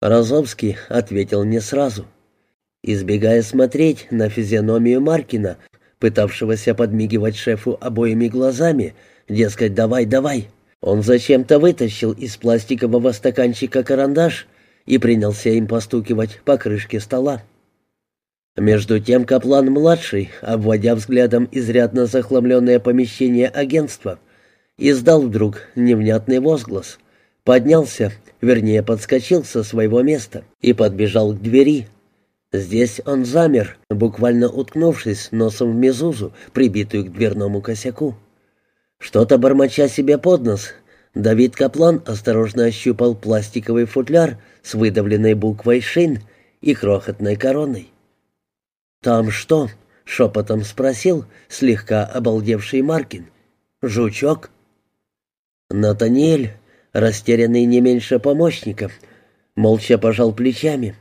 Розовский ответил не сразу. Избегая смотреть на физиономию Маркина, пытавшегося подмигивать шефу обоими глазами, дескать, давай, давай, он зачем-то вытащил из пластикового стаканчика карандаш и принялся им постукивать по крышке стола. Между тем Каплан-младший, обводя взглядом изрядно захламленное помещение агентства, издал вдруг невнятный возглас, поднялся, вернее подскочил со своего места и подбежал к двери. Здесь он замер, буквально уткнувшись носом в мезузу, прибитую к дверному косяку. Что-то бормоча себе под нос, Давид Каплан осторожно ощупал пластиковый футляр с выдавленной буквой «Шин» и крохотной короной. «Там что?» — шепотом спросил слегка обалдевший Маркин. «Жучок?» Натаниэль, растерянный не меньше помощника, молча пожал плечами.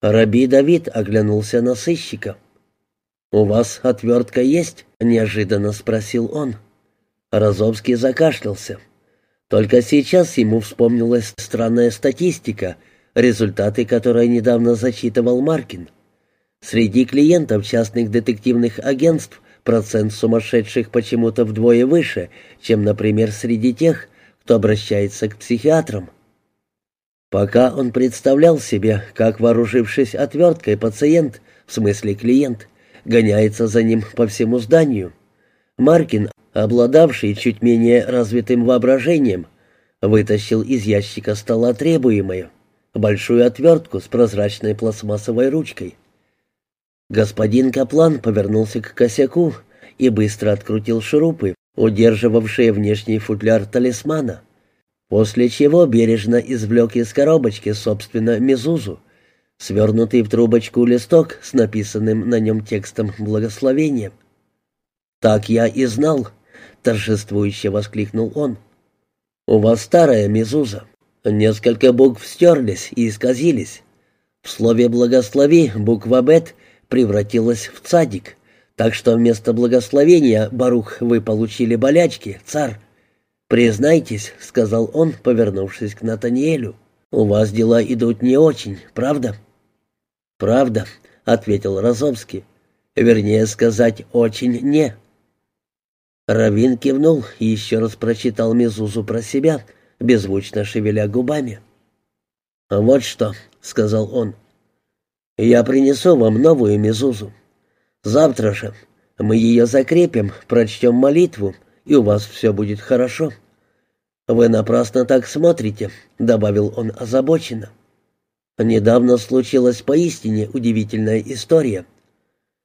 Раби Давид оглянулся на сыщика. «У вас отвертка есть?» — неожиданно спросил он. Розовский закашлялся. Только сейчас ему вспомнилась странная статистика, результаты которой недавно зачитывал Маркин. Среди клиентов частных детективных агентств процент сумасшедших почему-то вдвое выше, чем, например, среди тех, кто обращается к психиатрам. Пока он представлял себе, как, вооружившись отверткой, пациент, в смысле клиент, гоняется за ним по всему зданию, Маркин, обладавший чуть менее развитым воображением, вытащил из ящика стола требуемое, большую отвертку с прозрачной пластмассовой ручкой. Господин Каплан повернулся к косяку и быстро открутил шурупы, удерживавшие внешний футляр талисмана, после чего бережно извлек из коробочки, собственно, мезузу, свернутый в трубочку листок с написанным на нем текстом благословения. «Так я и знал», — торжествующе воскликнул он. «У вас старая мезуза. Несколько букв стерлись и исказились. В слове «благослови» буква «бет» превратилась в цадик, так что вместо благословения, Барух, вы получили болячки, царь. «Признайтесь», — сказал он, повернувшись к Натаниэлю, — «у вас дела идут не очень, правда?» «Правда», — ответил Розовский. «Вернее сказать, очень не». Равин кивнул и еще раз прочитал Мезузу про себя, беззвучно шевеля губами. «Вот что», — сказал он, я принесу вам новую мезузу. Завтра же мы ее закрепим, прочтем молитву, и у вас все будет хорошо. Вы напрасно так смотрите, добавил он озабоченно. Недавно случилась поистине удивительная история.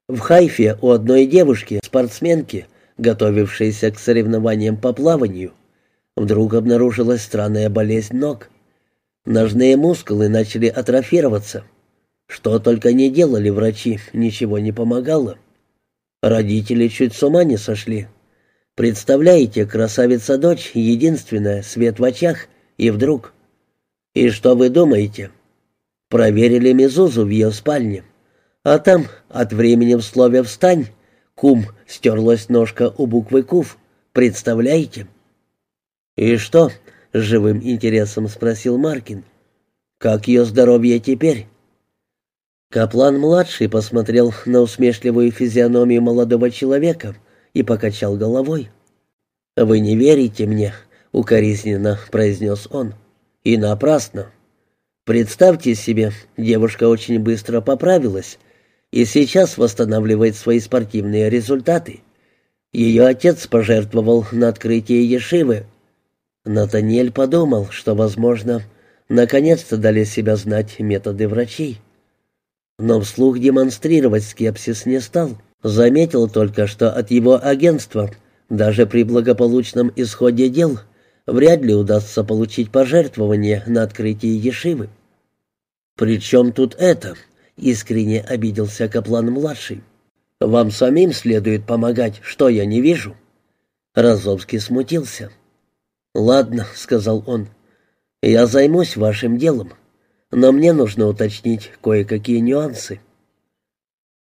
В Хайфе у одной девушки, спортсменки, готовившейся к соревнованиям по плаванию, вдруг обнаружилась странная болезнь ног. Ножные мускулы начали атрофироваться — что только не делали врачи, ничего не помогало. Родители чуть с ума не сошли. Представляете, красавица-дочь, единственная, свет в очах, и вдруг... И что вы думаете? Проверили Мезузу в ее спальне. А там, от времени в слове «встань», кум, стерлась ножка у буквы «кув». Представляете? «И что?» — с живым интересом спросил Маркин. «Как ее здоровье теперь?» Каплан-младший посмотрел на усмешливую физиономию молодого человека и покачал головой. «Вы не верите мне», — укоризненно произнес он. «И напрасно. Представьте себе, девушка очень быстро поправилась и сейчас восстанавливает свои спортивные результаты. Ее отец пожертвовал на открытие Ешивы. Натаниэль подумал, что, возможно, наконец-то дали себя знать методы врачей но вслух демонстрировать скепсис не стал. Заметил только, что от его агентства, даже при благополучном исходе дел, вряд ли удастся получить пожертвование на открытие Ешивы. «При чем тут это?» — искренне обиделся Каплан-младший. «Вам самим следует помогать, что я не вижу». Розовский смутился. «Ладно», — сказал он, — «я займусь вашим делом но мне нужно уточнить кое-какие нюансы».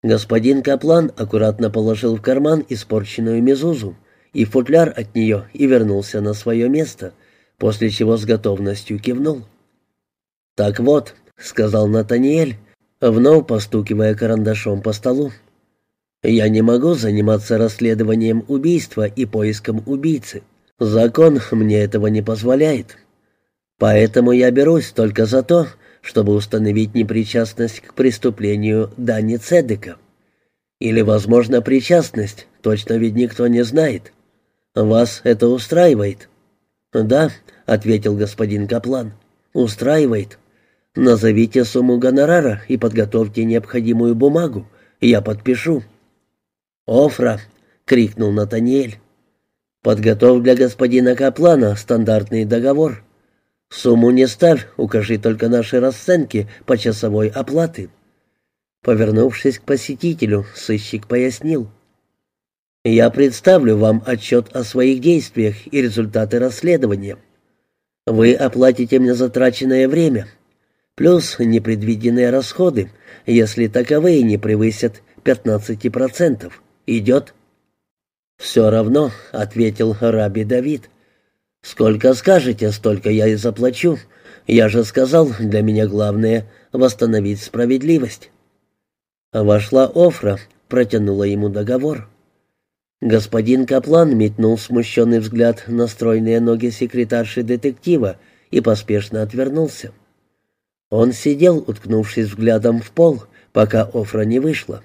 Господин Каплан аккуратно положил в карман испорченную мезузу и футляр от нее и вернулся на свое место, после чего с готовностью кивнул. «Так вот», — сказал Натаниэль, вновь постукивая карандашом по столу. «Я не могу заниматься расследованием убийства и поиском убийцы. Закон мне этого не позволяет. Поэтому я берусь только за то, чтобы установить непричастность к преступлению Дани Цедека. Или, возможно, причастность, точно ведь никто не знает. Вас это устраивает?» «Да», — ответил господин Каплан, — «устраивает. Назовите сумму гонорара и подготовьте необходимую бумагу, я подпишу». «Офра!» — крикнул Натаниэль. «Подготовь для господина Каплана стандартный договор. Сумму не ставь, укажи только наши расценки по часовой оплаты». Повернувшись к посетителю, сыщик пояснил. «Я представлю вам отчет о своих действиях и результаты расследования. Вы оплатите мне затраченное время, плюс непредвиденные расходы, если таковые не превысят 15%. Идет?» «Все равно», — ответил Раби Давид. «Сколько скажете, столько я и заплачу. Я же сказал, для меня главное — восстановить справедливость». Вошла Офра, протянула ему договор. Господин Каплан метнул смущенный взгляд на стройные ноги секретарши детектива и поспешно отвернулся. Он сидел, уткнувшись взглядом в пол, пока Офра не вышла.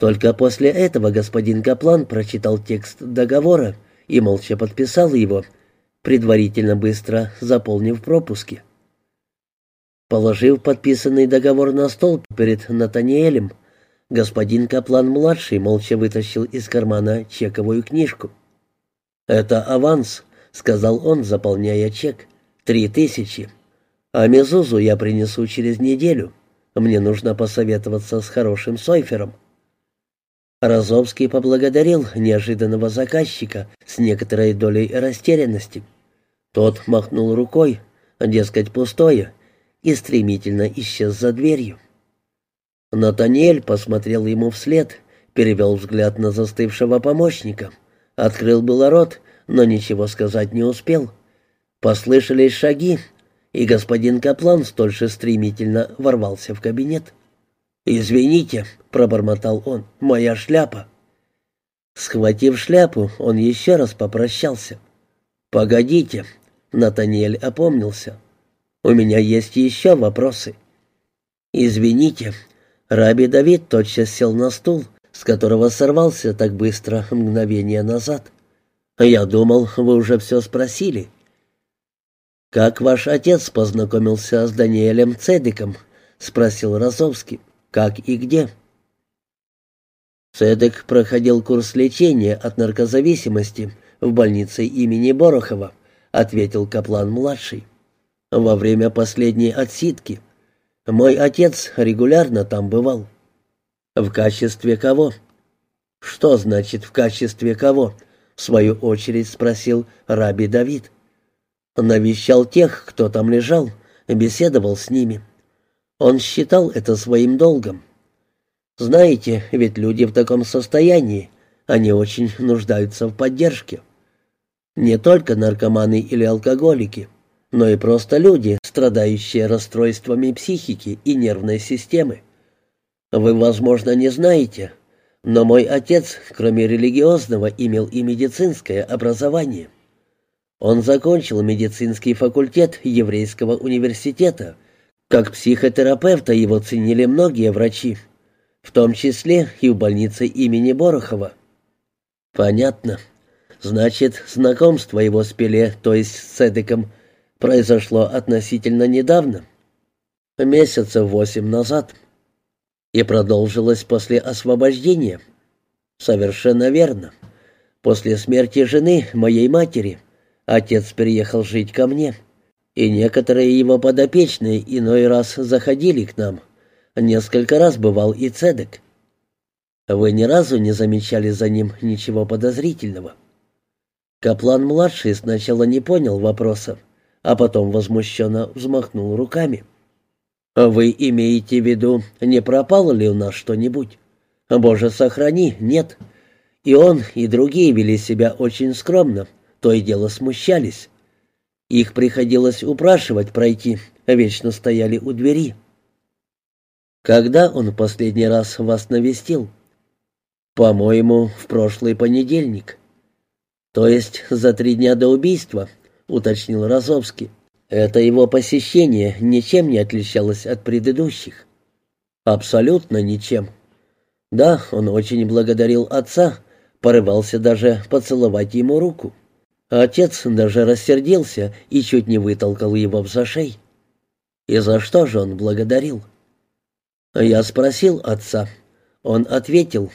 Только после этого господин Каплан прочитал текст договора и молча подписал его, предварительно быстро заполнив пропуски. Положив подписанный договор на стол перед Натаниэлем, господин Каплан-младший молча вытащил из кармана чековую книжку. «Это аванс», — сказал он, заполняя чек. «Три тысячи. А Мезузу я принесу через неделю. Мне нужно посоветоваться с хорошим Сойфером». Розовский поблагодарил неожиданного заказчика с некоторой долей растерянности. Тот махнул рукой, дескать, пустое, и стремительно исчез за дверью. Натаниэль посмотрел ему вслед, перевел взгляд на застывшего помощника, открыл было рот, но ничего сказать не успел. Послышались шаги, и господин Каплан столь же стремительно ворвался в кабинет. «Извините», — пробормотал он, — «моя шляпа». Схватив шляпу, он еще раз попрощался. «Погодите», — Натаниэль опомнился. «У меня есть еще вопросы». «Извините», — Раби Давид тотчас сел на стул, с которого сорвался так быстро мгновение назад. «Я думал, вы уже все спросили». «Как ваш отец познакомился с Даниэлем Цедиком?» — спросил Розовский. Как и где? Цедек проходил курс лечения от наркозависимости в больнице имени Борохова, ответил Каплан-младший. Во время последней отсидки. Мой отец регулярно там бывал. В качестве кого? Что значит в качестве кого? В свою очередь спросил Раби Давид. Навещал тех, кто там лежал, беседовал с ними. Он считал это своим долгом. Знаете, ведь люди в таком состоянии, они очень нуждаются в поддержке. Не только наркоманы или алкоголики, но и просто люди, страдающие расстройствами психики и нервной системы. Вы, возможно, не знаете, но мой отец, кроме религиозного, имел и медицинское образование. Он закончил медицинский факультет еврейского университета как психотерапевта его ценили многие врачи, в том числе и в больнице имени Борохова. Понятно. Значит, знакомство его с Пеле, то есть с Цедеком, произошло относительно недавно, месяцев восемь назад, и продолжилось после освобождения. Совершенно верно. После смерти жены, моей матери, отец переехал жить ко мне и некоторые его подопечные иной раз заходили к нам. Несколько раз бывал и Цедек. Вы ни разу не замечали за ним ничего подозрительного. Каплан-младший сначала не понял вопроса, а потом возмущенно взмахнул руками. «Вы имеете в виду, не пропало ли у нас что-нибудь? Боже, сохрани, нет. И он, и другие вели себя очень скромно, то и дело смущались. Их приходилось упрашивать пройти, вечно стояли у двери. Когда он последний раз вас навестил? По-моему, в прошлый понедельник. То есть за три дня до убийства, уточнил Розовский. Это его посещение ничем не отличалось от предыдущих. Абсолютно ничем. Да, он очень благодарил отца, порывался даже поцеловать ему руку. Отец даже рассердился и чуть не вытолкал его в зашей. И за что же он благодарил? Я спросил отца. Он ответил,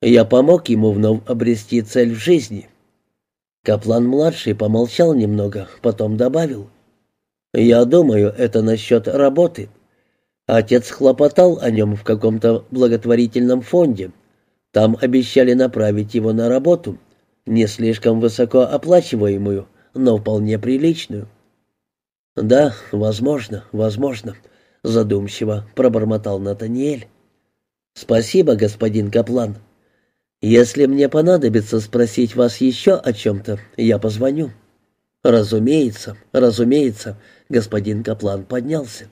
я помог ему вновь обрести цель в жизни. Каплан-младший помолчал немного, потом добавил, «Я думаю, это насчет работы. Отец хлопотал о нем в каком-то благотворительном фонде. Там обещали направить его на работу, не слишком высоко оплачиваемую, но вполне приличную. «Да, возможно, возможно», — задумчиво пробормотал Натаниэль. «Спасибо, господин Каплан. Если мне понадобится спросить вас еще о чем-то, я позвоню». «Разумеется, разумеется», — господин Каплан поднялся.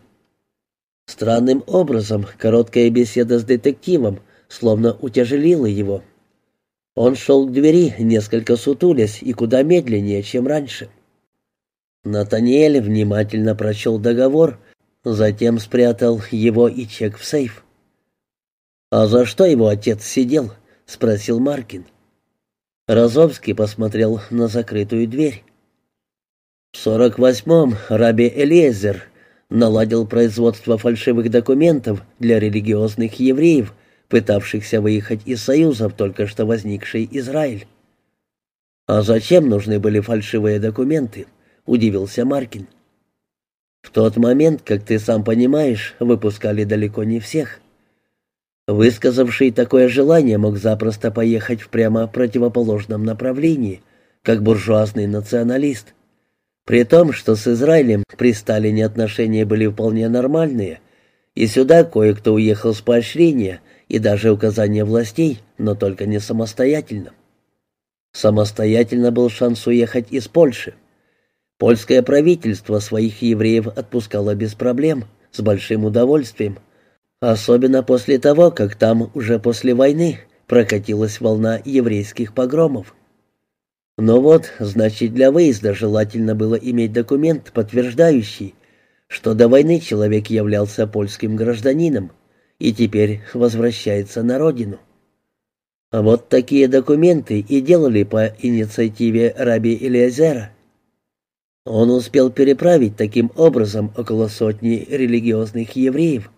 Странным образом короткая беседа с детективом словно утяжелила его. Он шел к двери, несколько сутулясь и куда медленнее, чем раньше. Натаниэль внимательно прочел договор, затем спрятал его и чек в сейф. «А за что его отец сидел?» — спросил Маркин. Розовский посмотрел на закрытую дверь. В сорок восьмом Раби Элиезер наладил производство фальшивых документов для религиозных евреев, пытавшихся выехать из Союза в только что возникший Израиль. «А зачем нужны были фальшивые документы?» — удивился Маркин. «В тот момент, как ты сам понимаешь, выпускали далеко не всех. Высказавший такое желание мог запросто поехать в прямо противоположном направлении, как буржуазный националист. При том, что с Израилем при Сталине отношения были вполне нормальные, и сюда кое-кто уехал с поощрения и даже указания властей, но только не самостоятельно. Самостоятельно был шанс уехать из Польши. Польское правительство своих евреев отпускало без проблем, с большим удовольствием, особенно после того, как там уже после войны прокатилась волна еврейских погромов. Но вот, значит, для выезда желательно было иметь документ, подтверждающий, что до войны человек являлся польским гражданином и теперь возвращается на родину. Вот такие документы и делали по инициативе раби Элиазера. Он успел переправить таким образом около сотни религиозных евреев,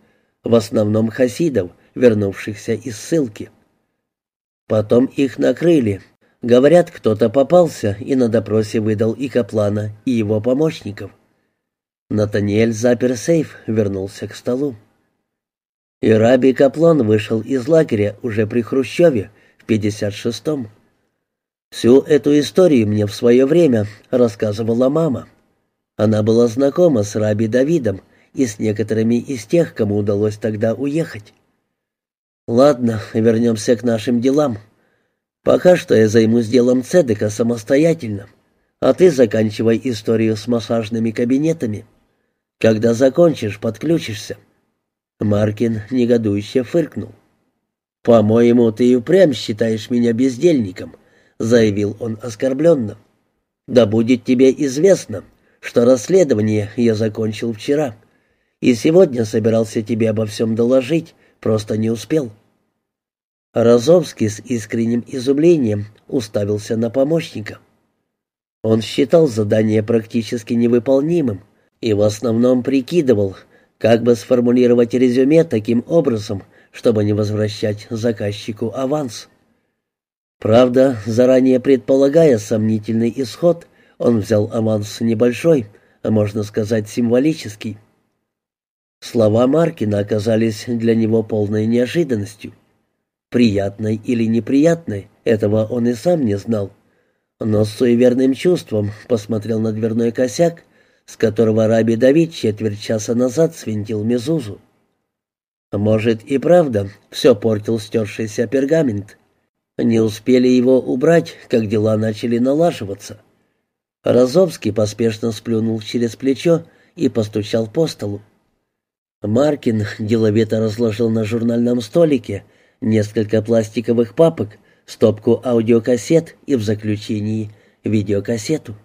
в основном хасидов, вернувшихся из ссылки. Потом их накрыли, Говорят, кто-то попался и на допросе выдал и Каплана, и его помощников. Натаниэль запер сейф, вернулся к столу. И Раби Каплан вышел из лагеря уже при Хрущеве в 56-м. Всю эту историю мне в свое время рассказывала мама. Она была знакома с Раби Давидом и с некоторыми из тех, кому удалось тогда уехать. Ладно, вернемся к нашим делам. Пока что я займусь делом Цедека самостоятельно, а ты заканчивай историю с массажными кабинетами. Когда закончишь, подключишься». Маркин негодующе фыркнул. «По-моему, ты и упрямь считаешь меня бездельником», — заявил он оскорбленно. «Да будет тебе известно, что расследование я закончил вчера, и сегодня собирался тебе обо всем доложить, просто не успел». Розовский с искренним изумлением уставился на помощника. Он считал задание практически невыполнимым и в основном прикидывал, как бы сформулировать резюме таким образом, чтобы не возвращать заказчику аванс. Правда, заранее предполагая сомнительный исход, он взял аванс небольшой, а можно сказать символический. Слова Маркина оказались для него полной неожиданностью. Приятной или неприятной, этого он и сам не знал. Но с суеверным чувством посмотрел на дверной косяк, с которого Раби Давид четверть часа назад свинтил Мезузу. Может и правда, все портил стершийся пергамент. Не успели его убрать, как дела начали налаживаться. Розовский поспешно сплюнул через плечо и постучал по столу. Маркин деловито разложил на журнальном столике несколько пластиковых папок, стопку аудиокассет и в заключении видеокассету.